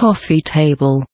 coffee table.